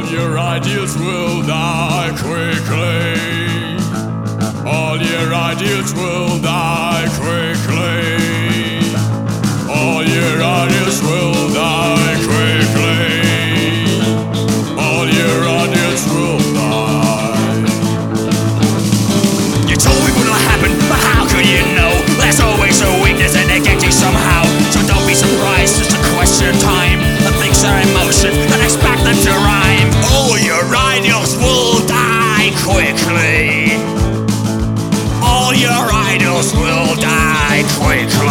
all your ideals will die quickly. All your ideals will die quickly. quickly. All your idols will die quickly.